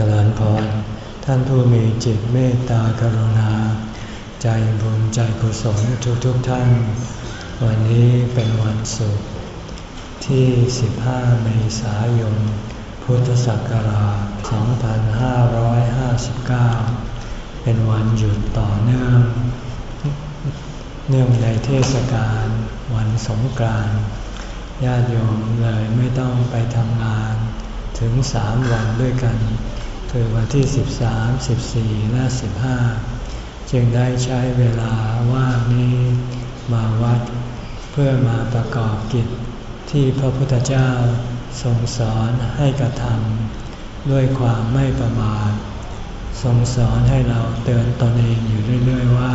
จริญพร ท่านผู้มีจิตเมตตากรุณา ใจบุญใจกุศลทุกทุกท่าน วันนี้เป็นวันศุกร์ที่ 15 เมษายน พุทธศักราช 2559 เป็นวันหยุดต่อเนื่อง เนื่องในเทศกาลวันสงกรานต์ญาติโยมเลยไม่ต้องไปทำงานถึงสามวันด้วยกัน คือวันที่ 13 14 และ 15 จึงได้ใช้เวลาว่างนี้มาวัด เพื่อมาประกอบกิจที่พระพุทธเจ้าทรงสอนให้กระทำด้วยความไม่ประมาททรงสอนให้เราเตือนตนเองอยู่เรื่อยๆว่า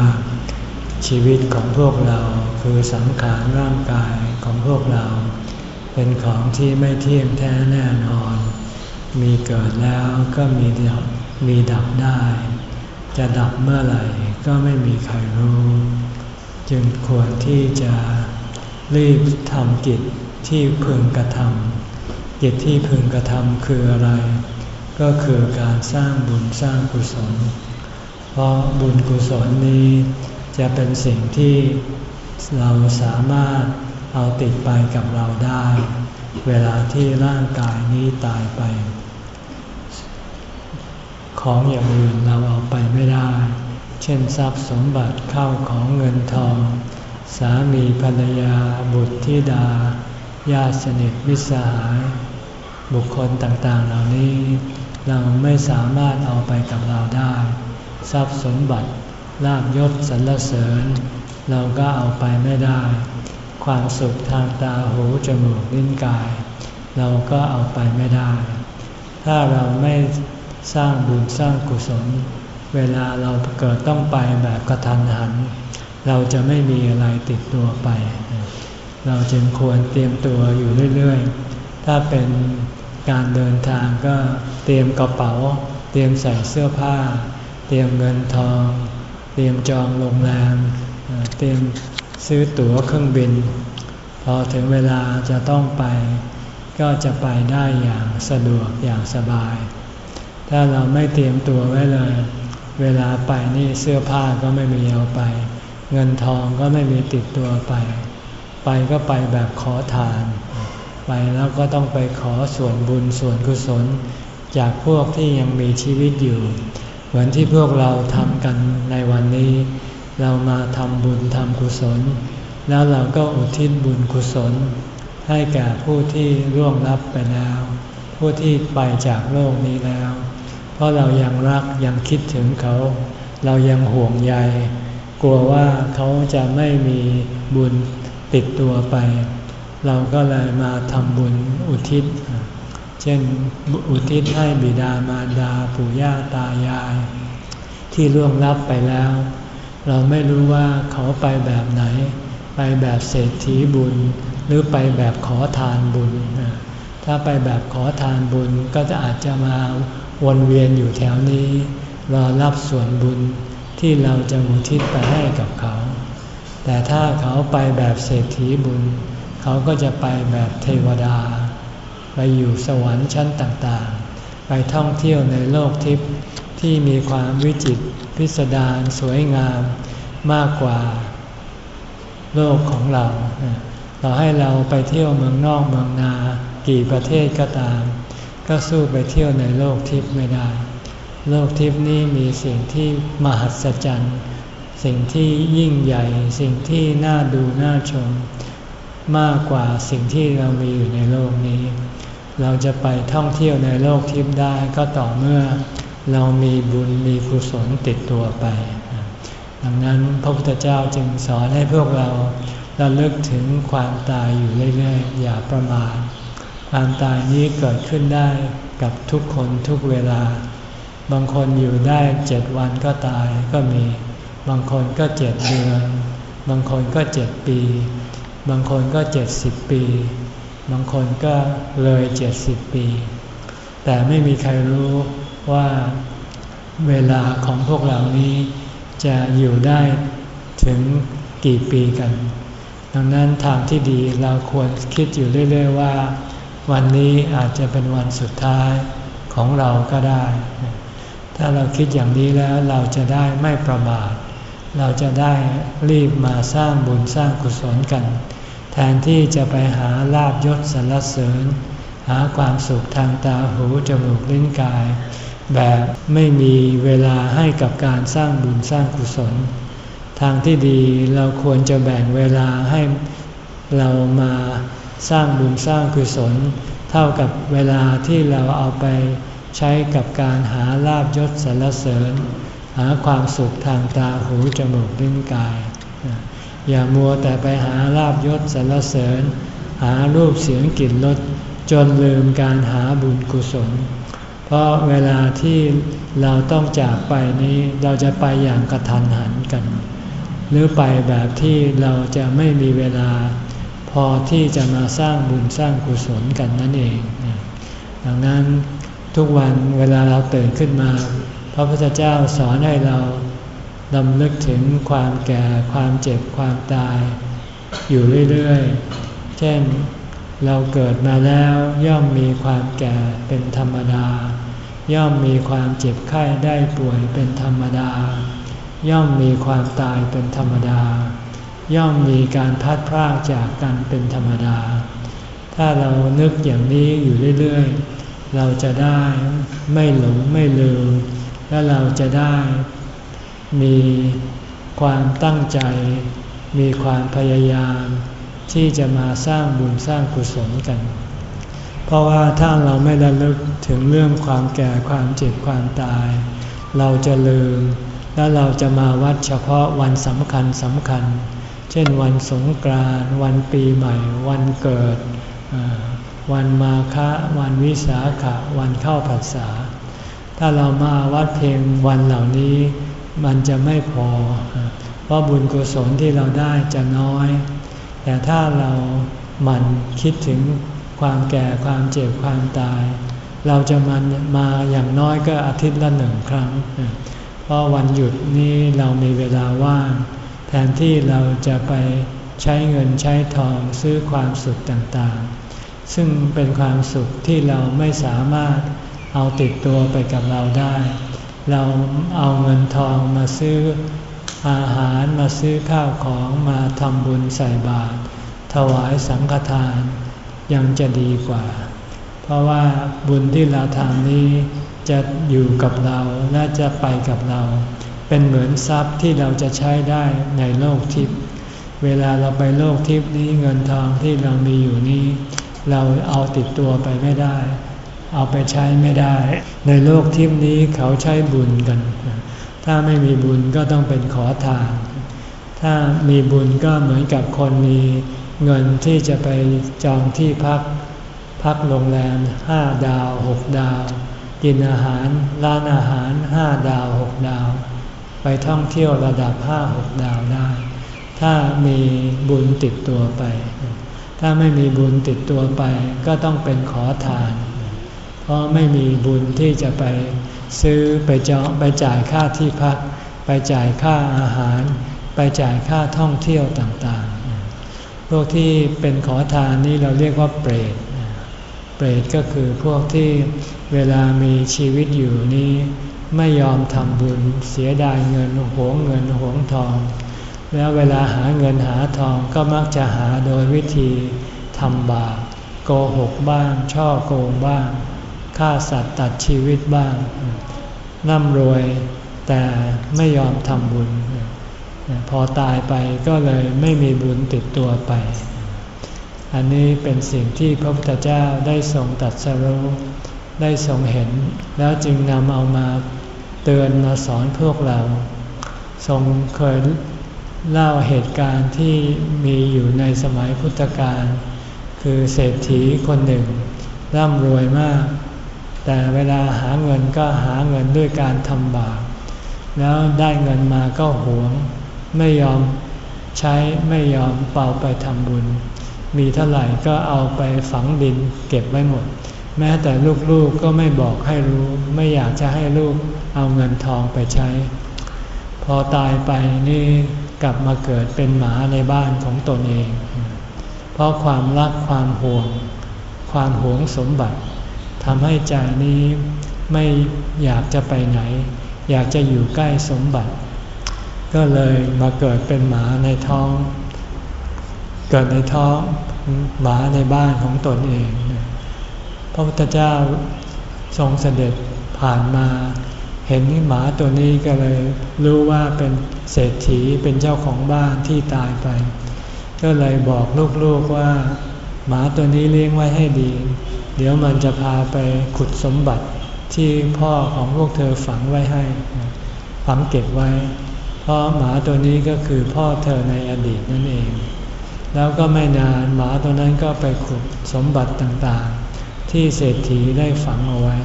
ชีวิตของพวกเราคือสังขารร่างกายของพวกเรา เป็นของที่ไม่เที่ยงแท้แน่นอน มีเกิดแล้วก็มีดับมีดับได้ จะดับเมื่อไหร่ก็ไม่มีใครรู้ จึงควรที่จะรีบทำกิจที่พึงกระทำกิจที่พึงกระทำคืออะไร ก็คือการสร้างบุญสร้างกุศล เพราะบุญกุศลนี้จะเป็นสิ่งที่เราสามารถเอาติดไปกับเราได้ เวลาที่ร่างกายนี้ตายไป ของอย่างอื่นเราเอาไปไม่ได้ เช่นทรัพย์สมบัติเข้าของเงินทอง สามีภรรยาบุตรธิดา ญาติสนิทมิตรสหาย บุคคลต่างๆเหล่านี้ เราไม่สามารถเอาไปกับเราได้ ทรัพย์สมบัติลาบยศสรรเสริญ เราก็เอาไปไม่ได้ ความสุขทางตาหูจมูกลิ้นกาย เราก็เอาไปไม่ได้ ถ้าเราไม่ สร้างบุญสร้างกุศล เวลาเราเกิดต้องไปแบบกระทันหัน เราจะไม่มีอะไรติดตัวไป เราจึงควรเตรียมตัวอยู่เรื่อยๆ ถ้าเป็นการเดินทางก็เตรียมกระเป๋า เตรียมใส่เสื้อผ้า เตรียมเงินทอง เตรียมจองโรงแรม เตรียมซื้อตั๋วเครื่องบิน พอถึงเวลาจะต้องไป ก็จะไปได้อย่างสะดวกอย่างสบาย ถ้าเราไม่เตรียมตัวไว้เลย เวลาไปนี่เสื้อผ้าก็ไม่มีเอาไป เงินทองก็ไม่มีติดตัวไป ไปก็ไปแบบขอทาน ไปแล้วก็ต้องไปขอส่วนบุญส่วนกุศล จากพวกที่ยังมีชีวิตอยู่ เหมือนที่พวกเราทำกันในวันนี้ เรามาทำบุญทำกุศล แล้วเราก็อุทิศบุญกุศล ให้แก่ผู้ที่ร่วงลับไปแล้ว ผู้ที่ไปจากโลกนี้แล้ว เพราะเรายังรักยังคิดถึงเขา เรายังห่วงใย กลัวว่าเขาจะไม่มีบุญติดตัวไป เราก็เลยมาทำบุญอุทิศ เช่นอุทิศให้บิดามารดาปู่ย่าตายาย ที่ล่วงลับไปแล้ว เราไม่รู้ว่าเขาไปแบบไหน ไปแบบเศรษฐีบุญ หรือไปแบบขอทานบุญ ถ้าไปแบบขอทานบุญก็จะอาจจะมาวนเวียนอยู่แถวนี้ รอรับส่วนบุญที่เราจะอุทิศไปให้กับเขา แต่ถ้าเขาไปแบบเศรษฐีบุญ เขาก็จะไปแบบเทวดา ไปอยู่สวรรค์ชั้นต่างๆ ไปท่องเที่ยวในโลกทิพย์ที่มีความวิจิตรพิสดารสวยงามมากกว่าโลกของเราเราให้เราไปเที่ยวเมืองนอกเมืองนา กี่ประเทศก็ตาม ก็สู้ไปเที่ยวในโลกทิพย์ไม่ได้ โลกทิพย์นี้มีสิ่งที่มหัศจรรย์สิ่งที่ยิ่งใหญ่ สิ่งที่น่าดูน่าชม มากกว่าสิ่งที่เรามีอยู่ในโลกนี้ เราจะไปท่องเที่ยวในโลกทิพย์ได้ก็ต่อเมื่อ เรามีบุญมีกุศลติดตัวไป ดังนั้นพระพุทธเจ้าจึงสอนให้พวกเราเราลิกถึงความตายอยู่เรื่อยๆ อย่าประมาท ความตายนี้เกิดขึ้นได้กับทุกคนทุกเวลา บางคนอยู่ได้เจ็ดวันก็ตายก็มี บางคนก็เจ็ดเดือน บางคนก็เจ็ดปี บางคนก็เจ็ดสิบปี บางคนก็เลยเจ็ดสิบปี แต่ไม่มีใครรู้ว่าเวลาของพวกเรานี้จะอยู่ได้ถึงกี่ปีกัน ดังนั้นทางที่ดีเราควรคิดอยู่เรื่อย ๆ ว่า วันนี้อาจจะเป็นวันสุดท้ายของเราก็ได้ ถ้าเราคิดอย่างนี้แล้วเราจะได้ไม่ประมาท เราจะได้รีบมาสร้างบุญสร้างกุศลกัน แทนที่จะไปหาลาบยศสรรเสริญ หาความสุขทางตาหูจมูกลิ้นกาย แบบไม่มีเวลาให้กับการสร้างบุญสร้างกุศล ทางที่ดีเราควรจะแบ่งเวลาให้เรามา สร้างบุญสร้างกุศล เท่ากับเวลาที่เราเอาไปใช้กับการหาลาบยศสรรเสริญ หาความสุขทางตาหูจมูกลิ้นกาย อย่ามัวแต่ไปหาลาบยศสรรเสริญ หารูปเสียงกลิ่นรสจนลืมการหาบุญกุศล เพราะเวลาที่เราต้องจากไปนี้เราจะไปอย่างกระทันหันกัน หรือไปแบบที่เราจะไม่มีเวลา พอที่จะมาสร้างบุญสร้างกุศลกันนั่นเอง ดังนั้นทุกวันเวลาเราตื่นขึ้นมา พระพุทธเจ้าสอนให้เราดำลึกถึงความแก่ความเจ็บความตาย อยู่เรื่อยๆ เช่นเราเกิดมาแล้วย่อมมีความแก่เป็นธรรมดา ย่อมมีความเจ็บไข้ได้ป่วยเป็นธรรมดา ย่อมมีความตายเป็นธรรมดา ย่อมมีการพัดพรากจากกันเป็นธรรมดา ถ้าเรานึกอย่างนี้อยู่เรื่อยๆ เราจะได้ไม่หลงไม่ลืม และเราจะได้มีความตั้งใจ มีความพยายาม ที่จะมาสร้างบุญสร้างกุศลกัน เพราะว่าถ้าเราไม่ระลึกถึงเรื่องความแก่ความเจ็บความตาย เราจะลืม แล้วเราจะมาวัดเฉพาะวันสำคัญสำคัญ เช่นวันสงกรานต์วันปีใหม่ วันเกิด วันมาฆะวันวิสาขะวันเข้าพรรษา ถ้าเรามาวัดเพียงวันเหล่านี้ มันจะไม่พอ เพราะบุญกุศลที่เราได้จะน้อย แต่ถ้าเราหมั่นคิดถึงความแก่ความเจ็บความตาย เราจะมันมาอย่างน้อยก็อาทิตย์ละหนึ่งครั้ง เพราะวันหยุดนี้เรามีเวลาว่าง ทนที่เราจะไปใช้เงินใช้ทองซื้อความสุขต่างๆ ซึ่งเป็นความสุขที่เราไม่สามารถเอาติดตัวไปกับเราได้ เราเอาเงินทองมาซื้ออาหารมาซื้อข้าวของมาทำบุญใส่บาตรถวายสังฆทานยังจะดีกว่า เพราะว่าบุญที่เราทำนี้จะอยู่กับเราและจะไปกับเรา เป็นเหมือนทรัพย์ที่เราจะใช้ได้ในโลกทิพย์ เวลาเราไปโลกทิพย์นี้เงินทองที่เรามีอยู่นี้ เราเอาติดตัวไปไม่ได้ เอาไปใช้ไม่ได้ ในโลกทิพย์นี้เขาใช้บุญกัน ถ้าไม่มีบุญก็ต้องเป็นขอทาน ถ้ามีบุญก็เหมือนกับคนมีเงินที่จะไปจองที่พัก พักโรงแรมห้าดาวหกดาว กินอาหารร้านอาหารห้าดาวหกดาว ไปท่องเที่ยวระดับห้าหกดาวได้ ถ้ามีบุญติดตัวไป ถ้าไม่มีบุญติดตัวไป ก็ต้องเป็นขอทาน เพราะไม่มีบุญที่จะไปซื้อไปจองไปจ่ายค่าที่พัก ไปจ่ายค่าอาหาร ไปจ่ายค่าท่องเที่ยวต่างๆ พวกที่เป็นขอทานนี่เราเรียกว่าเปรตเปรตก็คือพวกที่เวลามีชีวิตอยู่นี้ ไม่ยอมทำบุญเสียดายเงินหวงเงินหวงทอง แล้วเวลาหาเงินหาทองก็มักจะหาโดยวิธีทำบาปโกหกบ้าง ช่อโกงบ้างฆ่าสัตว์ตัดชีวิตบ้างร่ำรวยแต่ไม่ยอมทำบุญ พอตายไปก็เลยไม่มีบุญติดตัวไป อันนี้เป็นสิ่งที่พระพุทธเจ้าได้ทรงตัดสรู้ได้ทรงเห็น แล้วจึงนำเอามา เตือนมาสอนพวกเรา ทรงเคยเล่าเหตุการณ์ที่มีอยู่ในสมัยพุทธกาลคือเศรษฐีคนหนึ่ง ร่ำรวยมาก แต่เวลาหาเงินก็หาเงินด้วยการทำบาปแล้วได้เงินมาก็หวง ไม่ยอมใช้ไม่ยอมเป่าไปทำบุญ มีเท่าไหร่ก็เอาไปฝังดินเก็บไว้หมด แม้แต่ลูกๆกก็ไม่บอกให้รู้ ไม่อยากจะให้ลูกเอาเงินทองไปใช้ พอตายไปนี่กลับมาเกิดเป็นหมาในบ้านของตนเอง เพราะความรักความห่วง ความหวงสมบัติทำให้ใจนี้ไม่อยากจะไปไหน อยากจะอยู่ใกล้สมบัติ ก็เลยมาเกิดเป็นหมาในท้อง เกิดในท้องหมาในบ้านของตนเอง พระพุทธเจ้าทรงเสด็จผ่านมา เห็นหมาตัวนี้ก็เลยรู้ว่าเป็นเศรษฐีเป็นเจ้าของบ้านที่ตายไป ก็เลยบอกลูกๆว่า หมาตัวนี้เลี้ยงไว้ให้ดี เดี๋ยวมันจะพาไปขุดสมบัติที่พ่อของพวกเธอฝังไว้ให้ ฝังเก็บไว้ เพราะหมาตัวนี้ก็คือพ่อเธอในอดีตนั่นเอง แล้วก็ไม่นานหมาตัวนั้นก็ไปขุดสมบัติต่าง ที่เศรษฐีได้ฝังเอาไว้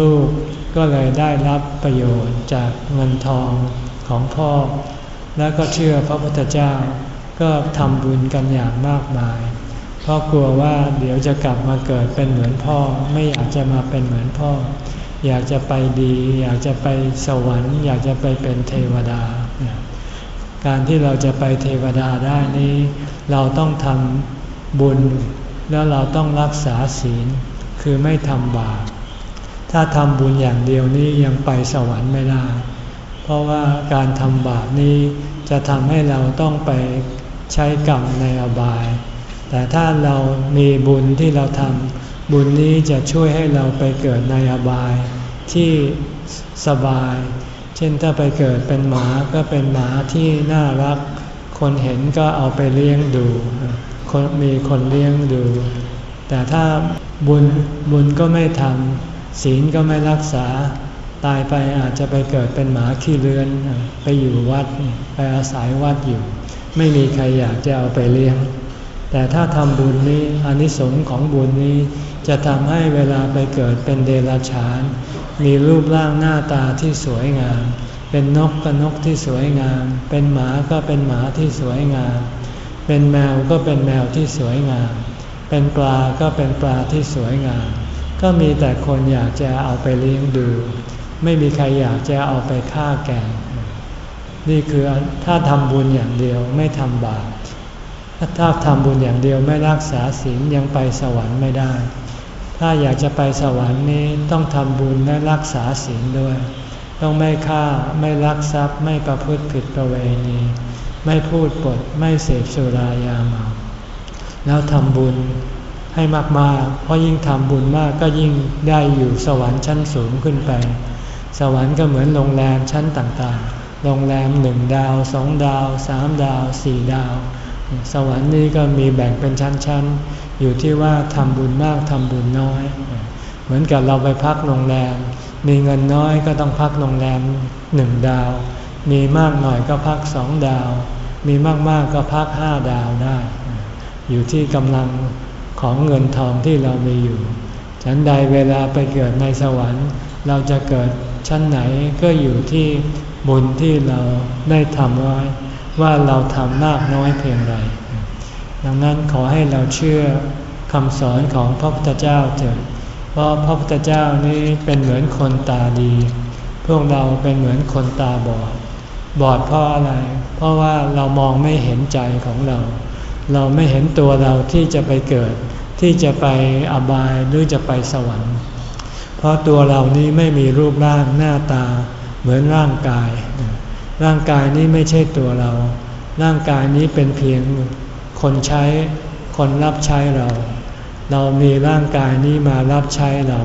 ลูกๆก็เลยได้รับประโยชน์จากเงินทองของพ่อ แล้วก็เชื่อพระพุทธเจ้าก็ทำบุญกันอย่างมากมาย เพราะกลัวว่าเดี๋ยวจะกลับมาเกิดเป็นเหมือนพ่อ ไม่อยากจะมาเป็นเหมือนพ่อ อยากจะไปดี อยากจะไปสวรรค์ อยากจะไปเป็นเทวดา การที่เราจะไปเทวดาได้นี้ เราต้องทำบุญ แล้วเราต้องรักษาศีลคือไม่ทำบาป ถ้าทำบุญอย่างเดียวนี้ยังไปสวรรค์ไม่ได้ เพราะว่าการทำบาปนี้จะทำให้เราต้องไปใช้กรรมในอบาย แต่ถ้าเรามีบุญที่เราทำบุญนี้จะช่วยให้เราไปเกิดในอบายที่สบาย เช่นถ้าไปเกิดเป็นหมาก็เป็นหมาที่น่ารัก คนเห็นก็เอาไปเลี้ยงดู คนมีคนเลี้ยงดู แต่ถ้าบุญบุญก็ไม่ทำศีลก็ไม่รักษา ตายไปอาจจะไปเกิดเป็นหมาขี้เลือน ไปอยู่วัดไปอาศัยวัดอยู่ ไม่มีใครอยากจะเอาไปเลี้ยง แต่ถ้าทำบุญนี้อนิสงส์ของบุญนี้จะทำให้เวลาไปเกิดเป็นเดรัจฉาน มีรูปร่างหน้าตาที่สวยงาม เป็นนกก็นกที่สวยงาม เป็นหมาก็เป็นหมาที่สวยงาม เป็นแมวก็เป็นแมวที่สวยงาม เป็นปลาก็เป็นปลาที่สวยงาม ก็มีแต่คนอยากจะเอาไปเลี้ยงดู ไม่มีใครอยากจะเอาไปฆ่าแกงนี่คือถ้าทำบุญอย่างเดียวไม่ทำบาปถ้าทำบุญอย่างเดียวไม่รักษาศีลยังไปสวรรค์ไม่ได้ ถ้าอยากจะไปสวรรค์นี้ต้องทำบุญและรักษาศีลด้วย ต้องไม่ฆ่าไม่ลักทรัพย์ไม่ประพฤติผิดประเวณี ไม่พูดปดไม่เสพสุรายาเมาแล้วทำบุญให้มากๆ เพราะยิ่งทำบุญมากก็ยิ่งได้อยู่สวรรค์ชั้นสูงขึ้นไป สวรรค์ก็เหมือนโรงแรมชั้นต่างๆ โรงแรมหนึ่งดาวสองดาวสามดาวสี่ดาว สวรรค์นี้ก็มีแบ่งเป็นชั้นๆ อยู่ที่ว่าทำบุญมากทำบุญน้อย เหมือนกับเราไปพักโรงแรม มีเงินน้อยก็ต้องพักโรงแรมหนึ่งดาว มีมากหน่อยก็พักสองดาว มีมากๆก็พักห้าดาวได้ อยู่ที่กำลังของเงินทองที่เรามีอยู่ฉันใดเวลาไปเกิดในสวรรค์ เราจะเกิดชั้นไหนก็อยู่ที่บุญที่เราได้ทำไว้ว่าเราทำมากน้อยเพียงไรดังนั้นขอให้เราเชื่อคำสอนของพระพุทธเจ้าเถิดเพราะพระพุทธเจ้านี้เป็นเหมือนคนตาดี พวกเราเป็นเหมือนคนตาบอด บอดเพราะอะไร เพราะว่าเรามองไม่เห็นใจของเรา เราไม่เห็นตัวเราที่จะไปเกิด ที่จะไปอบายหรือจะไปสวรรค์ เพราะตัวเรานี้ไม่มีรูปร่างหน้าตาเหมือนร่างกาย ร่างกายนี้ไม่ใช่ตัวเรา ร่างกายนี้เป็นเพียงคนใช้ คนรับใช้เรา เรามีร่างกายนี้มารับใช้เรา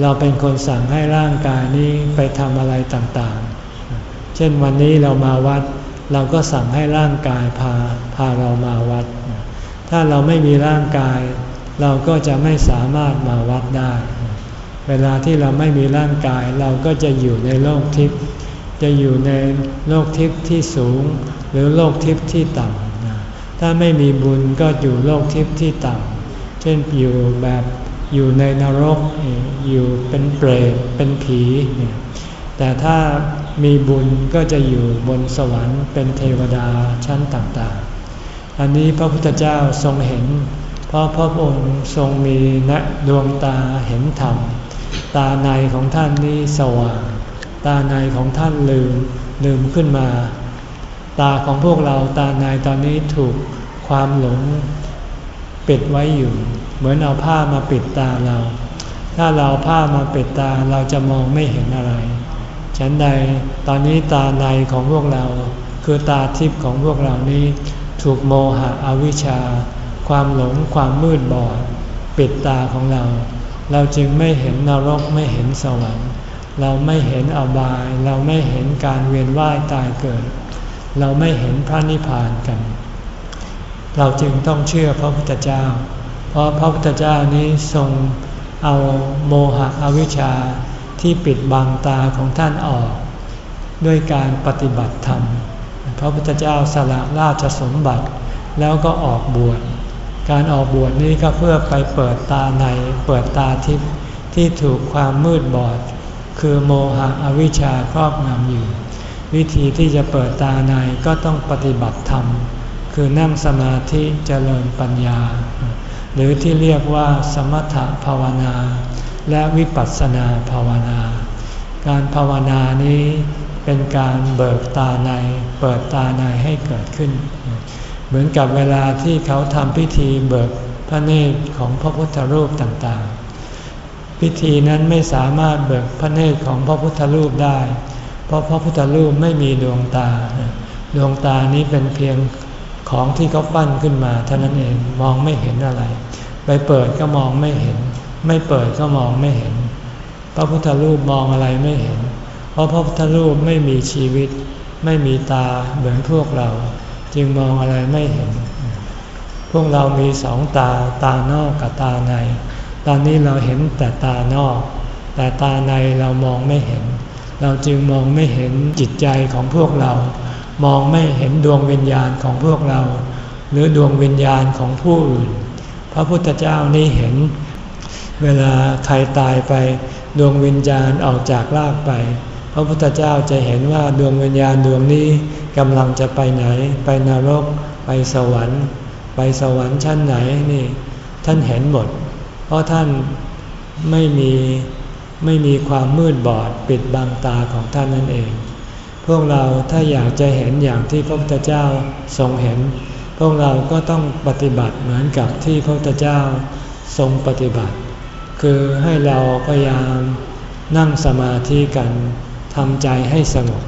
เราเป็นคนสั่งให้ร่างกายนี้ไปทำอะไรต่างๆ เช่นวันนี้เรามาวัด เราก็สั่งให้ร่างกายพาพาเรามาวัด ถ้าเราไม่มีร่างกาย เราก็จะไม่สามารถมาวัดได้ เวลาที่เราไม่มีร่างกาย เราก็จะอยู่ในโลกทิพย์จะอยู่ในโลกทิพย์ที่สูง หรือโลกทิพย์ที่ต่ำถ้าไม่มีบุญก็อยู่โลกทิพย์ที่ต่ำเช่นอยู่แบบอยู่ในนรกอยู่เป็นเปรตเป็นผี แต่ถ้า มีบุญก็จะอยู่บนสวรรค์เป็นเทวดาชั้นต่างๆ อันนี้พระพุทธเจ้าทรงเห็น เพราะพระองค์ทรงมีณดวงตาเห็นธรรม ตาในของท่านนี้สว่าง ตาในของท่านลืมลืมขึ้นมา ตาของพวกเราตาในตอนนี้ถูกความหลงปิดไว้อยู่ เหมือนเอาผ้ามาปิดตาเรา ถ้าเราผ้ามาปิดตาเราจะมองไม่เห็นอะไร ฉันใดตอนนี้ตาในของพวกเรา คือตาทิพย์ของพวกเรานี้ ถูกโมหะอวิชชา ความหลงความมืดบอด ปิดตาของเรา เราจึงไม่เห็นนรกไม่เห็นสวรรค์ เราไม่เห็นอบาย เราไม่เห็นการเวียนว่ายตายเกิด เราไม่เห็นพระนิพพานกัน เราจึงต้องเชื่อพระพุทธเจ้า เพราะพระพุทธเจ้านี้ทรงเอาโมหะอวิชชา ที่ปิดบังตาของท่านออก ด้วยการปฏิบัติธรรม พระพุทธเจ้าสละราชสมบัติแล้วก็ออกบวช การออกบวชนี้ก็เพื่อไปเปิดตาในเปิดตาทิพย์ที่ถูกความมืดบอด คือโมหะอวิชชาครอบงำอยู่ วิธีที่จะเปิดตาในก็ต้องปฏิบัติธรรม คือนั่งสมาธิเจริญปัญญา หรือที่เรียกว่าสมถภาวนา และวิปัสสนาภาวนา การภาวนานี้เป็นการเบิกตาใน เปิดตาในให้เกิดขึ้น เหมือนกับเวลาที่เขาทำพิธีเบิกพระเนตรของพระพุทธรูปต่างๆ พิธีนั้นไม่สามารถเบิกพระเนตรของพระพุทธรูปได้ เพราะพระพุทธรูปไม่มีดวงตา ดวงตานี้เป็นเพียงของที่เขาปั้นขึ้นมาเท่านั้นเองมองไม่เห็นอะไร ไปเปิดก็มองไม่เห็น ไม่เปิดก็มองไม่เห็น พระพุทธรูปมองอะไรไม่เห็น เพราะพระพุทธรูปไม่มีชีวิต ไม่มีตาเหมือนพวกเรา จึงมองอะไรไม่เห็น พวกเรามีสองตาตานอกกับตาใน ตอนนี้เราเห็นแต่ตานอก แต่ตาในเรามองไม่เห็น เราจึงมองไม่เห็นจิตใจของพวกเรา มองไม่เห็นดวงวิญญาณของพวกเรา หรือดวงวิญญาณของผู้อื่น พระพุทธเจ้านี่เห็น เวลาใครตายไปดวงวิญญาณออกจากร่างไป พระพุทธเจ้าจะเห็นว่าดวงวิญญาณดวงนี้กำลังจะไปไหน ไปนรก ไปสวรรค์ ไปสวรรค์ชั้นไหนนี่ ท่านเห็นหมด เพราะท่านไม่มีไม่มีความมืดบอดปิดบังตาของท่านนั่นเอง พวกเราถ้าอยากจะเห็นอย่างที่พระพุทธเจ้าทรงเห็น พวกเราก็ต้องปฏิบัติเหมือนกับที่พระพุทธเจ้าทรงปฏิบัติ คือให้เราพยายามนั่งสมาธิกันทำใจให้สงบ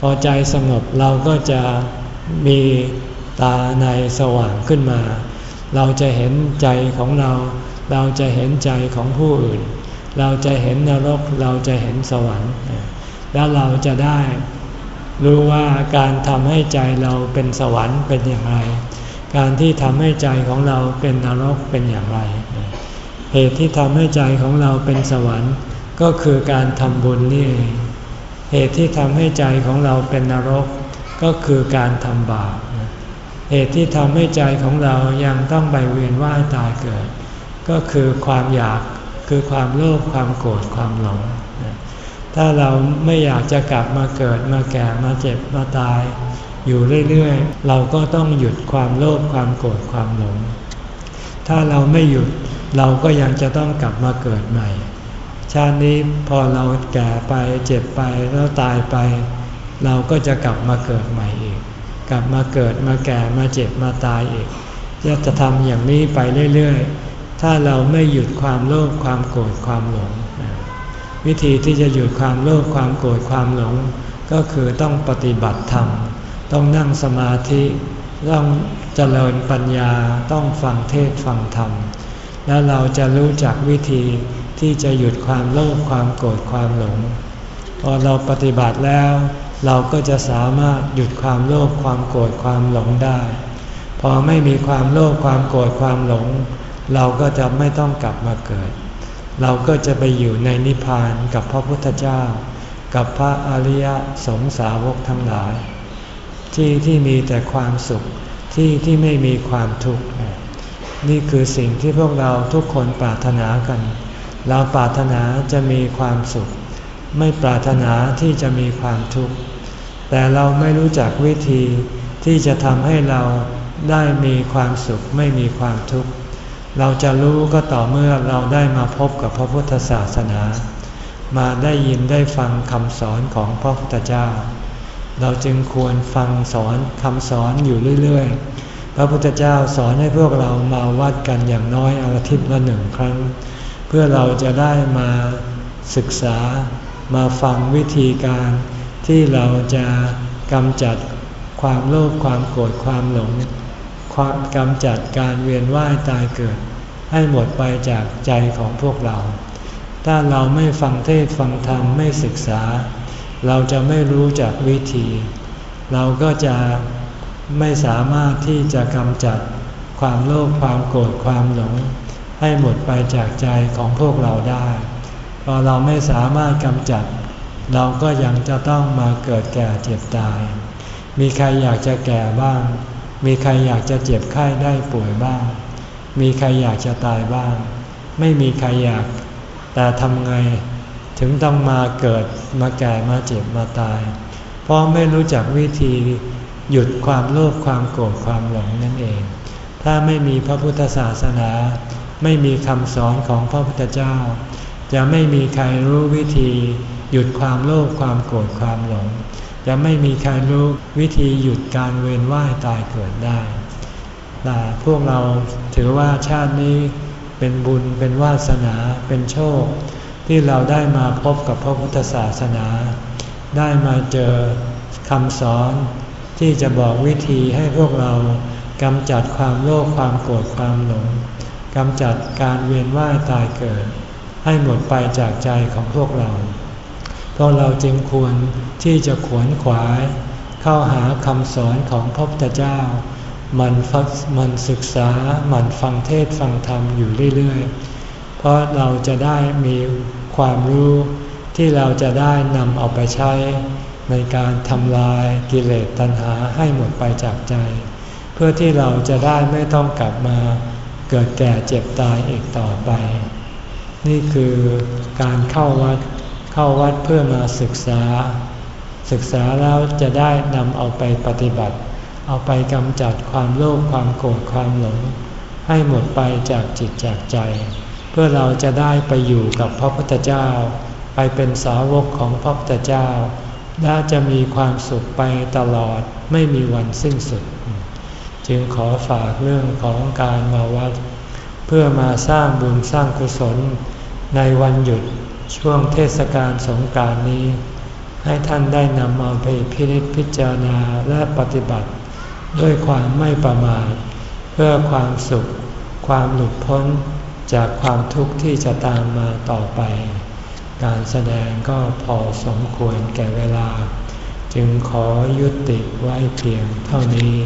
พอใจสงบเราก็จะมีตาในสว่างขึ้นมา เราจะเห็นใจของเรา เราจะเห็นใจของผู้อื่น เราจะเห็นนรกเราจะเห็นสวรรค์ แล้วเราจะได้รู้ว่าการทำให้ใจเราเป็นสวรรค์เป็นอย่างไร การที่ทำให้ใจของเราเป็นนรกเป็นอย่างไร เหตุที่ทำให้ใจของเราเป็นสวรรค์ ก็คือการทำบุญนี่เองเหตุที่ทำให้ใจของเราเป็นนรก ก็คือการทำบาปเหตุที่ทำให้ใจของเรายังต้องไปเวียนว่ายตายเกิด ก็คือความอยากคือความโลภความโกรธความหลง ถ้าเราไม่อยากจะกลับมาเกิดมาแก่มาเจ็บมาตาย อยู่เรื่อยๆ เราก็ต้องหยุดความโลภความโกรธความหลง ถ้าเราไม่หยุด เราก็ยังจะต้องกลับมาเกิดใหม่ ชาตินี้พอเราแก่ไปเจ็บไปแล้วตายไป เราก็จะกลับมาเกิดใหม่อีก กลับมาเกิดมาแก่มาเจ็บมาตายอีกจะทำอย่างนี้ไปเรื่อยๆ ถ้าเราไม่หยุดความโลภความโกรธความหลง วิธีที่จะหยุดความโลภความโกรธความหลง ก็คือต้องปฏิบัติธรรม ต้องนั่งสมาธิ ต้องเจริญปัญญา ต้องฟังเทศฟังธรรม แล้วเราจะรู้จักวิธีที่จะหยุดความโลภความโกรธความหลง พอเราปฏิบัติแล้ว เราก็จะสามารถหยุดความโลภความโกรธความหลงได้ พอไม่มีความโลภความโกรธความหลง เราก็จะไม่ต้องกลับมาเกิด เราก็จะไปอยู่ในนิพพานกับพระพุทธเจ้า กับพระอริยสงสาวกทั้งหลาย ที่ที่มีแต่ความสุขที่ที่ไม่มีความทุกข์ นี่คือสิ่งที่พวกเราทุกคนปรารถนากัน เราปรารถนาจะมีความสุข ไม่ปรารถนาที่จะมีความทุกข์ แต่เราไม่รู้จักวิธีที่จะทำให้เราได้มีความสุขไม่มีความทุกข์ เราจะรู้ก็ต่อเมื่อเราได้มาพบกับพระพุทธศาสนา มาได้ยินได้ฟังคำสอนของพระพุทธเจ้า เราจึงควรฟังสอนคำสอนอยู่เรื่อยๆ ระพุทธเจ้าสอนให้พวกเรามาวัดกันอย่างน้อยอาทิตย์ละหนึ่งครั้ง เพื่อเราจะได้มาศึกษามาฟังวิธีการที่เราจะกำจัดความโลภความโกรธความหลง ความกำจัดการเวียนว่ายตายเกิด ให้หมดไปจากใจของพวกเรา ถ้าเราไม่ฟังเทศฟังธรรมไม่ศึกษา เราจะไม่รู้จักวิธี เราก็จะ ไม่สามารถที่จะกำจัดความโลภความโกรธความหลง ให้หมดไปจากใจของพวกเราได้พอเราไม่สามารถกำจัด เราก็ยังจะต้องมาเกิดแก่เจ็บตาย มีใครอยากจะแก่บ้าง มีใครอยากจะเจ็บไข้ได้ป่วยบ้าง มีใครอยากจะตายบ้าง ไม่มีใครอยาก แต่ทำไงถึงต้องมาเกิดมาแก่มาเจ็บมาตาย เพราะไม่รู้จักวิธี หยุดความโลภความโกรธความหลงนั่นเอง ถ้าไม่มีพระพุทธศาสนา ไม่มีคำสอนของพระพุทธเจ้า จะไม่มีใครรู้วิธีหยุดความโลภความโกรธความหลง จะไม่มีใครรู้วิธีหยุดการเวียนว่ายตายเกิดได้แต่พวกเราถือว่าชาตินี้เป็นบุญเป็นวาสนาเป็นโชค ที่เราได้มาพบกับพระพุทธศาสนา ได้มาเจอคำสอน ที่จะบอกวิธีให้พวกเรากำจัดความโลภความโกรธความหลงกำจัดการเวียนว่ายตายเกิด ให้หมดไปจากใจของพวกเราเพราะเราจึงควรที่จะขวนขวาย เข้าหาคำสอนของพระพุทธเจ้า มันฟักมันศึกษามันฟังเทศฟังธรรมอยู่เรื่อยๆ เพราะเราจะได้มีความรู้ที่เราจะได้นำเอาไปใช้ ในการทำลายกิเลสตัณหาให้หมดไปจากใจ เพื่อที่เราจะได้ไม่ต้องกลับมาเกิดแก่เจ็บตายอีกต่อไป นี่คือการเข้าวัดเข้าวัดเพื่อมาศึกษา ศึกษาแล้วจะได้นำเอาไปปฏิบัติ เอาไปกำจัดความโลภความโกรธความหลง ให้หมดไปจากจิตจากใจ เพื่อเราจะได้ไปอยู่กับพระพุทธเจ้า ไปเป็นสาวกของพระพุทธเจ้า และจะมีความสุขไปตลอดไม่มีวันสิ้นสุด จึงขอฝากเรื่องของการมาวัด เพื่อมาสร้างบุญสร้างกุศล ในวันหยุดช่วงเทศกาลสงการนี้ ให้ท่านได้นำมาไปพิจิพิจารณาและปฏิบัติ ด้วยความไม่ประมาทเพื่อความสุข ความหลุดพ้นจากความทุกข์ที่จะตามมาต่อไป การแสดงก็พอสมควรแก่เวลา จึงขอยุติไว้เพียงเท่านี้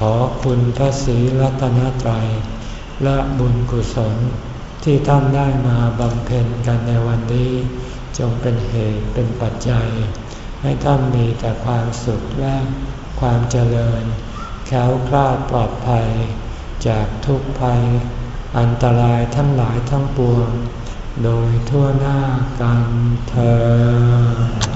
ขอคุณพระศรีรัตนตรัย และบุญกุศลที่ท่านได้มาบำเพ็ญกันในวันนี้ จงเป็นเหตุเป็นปัจจัย ให้ท่านมีแต่ความสุขและความเจริญ แค้วคลาดปลอดภัย จากทุกภัย อันตรายทั้งหลายทั้งปวง โดยทั่วหน้ากันเธอ